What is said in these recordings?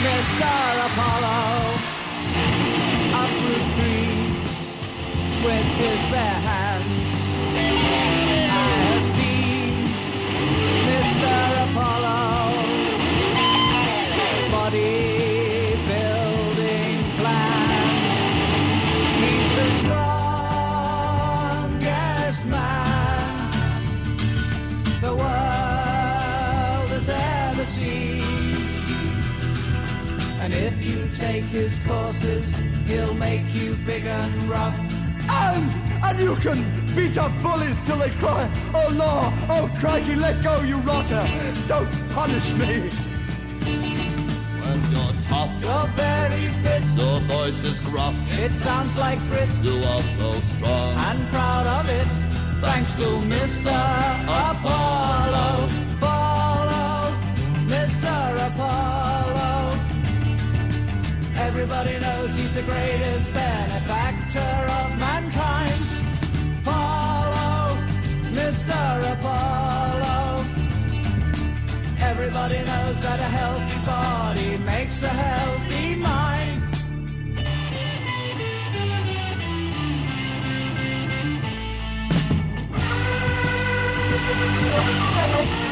Mr. Apollo uproot trees with his bare hands. I have seen Mr. Apollo, body building plan. He's the strongest man the world has ever seen courses, he'll make you big and rough. And, and you can beat up bullies till they cry, oh law, oh crikey, let go, you rotter. Don't punish me. When you're tough, You're very fit, your voice is gruff. it sounds like grit, You are so strong. and proud of it. Thanks to Mr. Everybody knows he's the greatest benefactor of mankind. Follow Mr. Apollo. Everybody knows that a healthy body makes a healthy mind. Strongest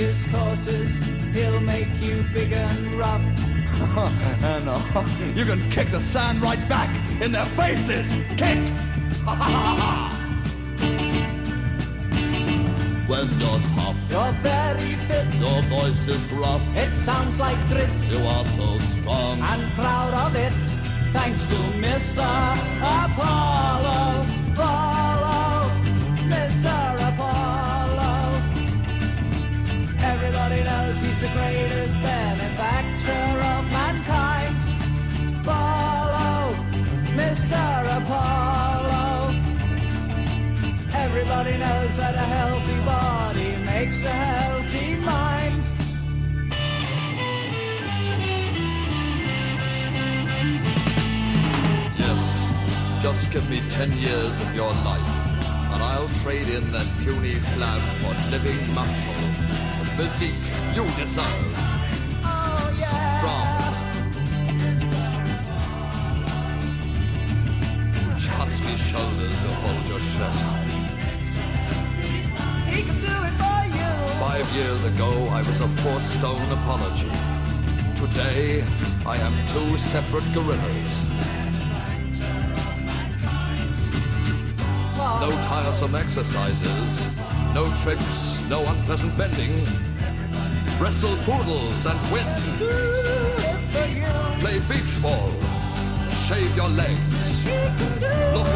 his courses, he'll make you big and rough. and uh, you can kick the sand right back in their faces. Kick! When you're tough, You're very fit, your voice is gruff. it sounds like grit, You are so strong. and proud of it. Thanks to Mr. Apollo. Follow knows that a healthy body makes a healthy mind. Yes, just give me ten years of your life, and I'll trade in that puny flab for living muscle, the physique you deserve. Oh, yeah. Strong. Husky shoulders to hold your shirt. Five years ago, I was a four-stone apology. Today, I am two separate gorillas. No tiresome exercises, no tricks, no unpleasant bending. Wrestle poodles and win. Play beach ball. Shave your legs. Look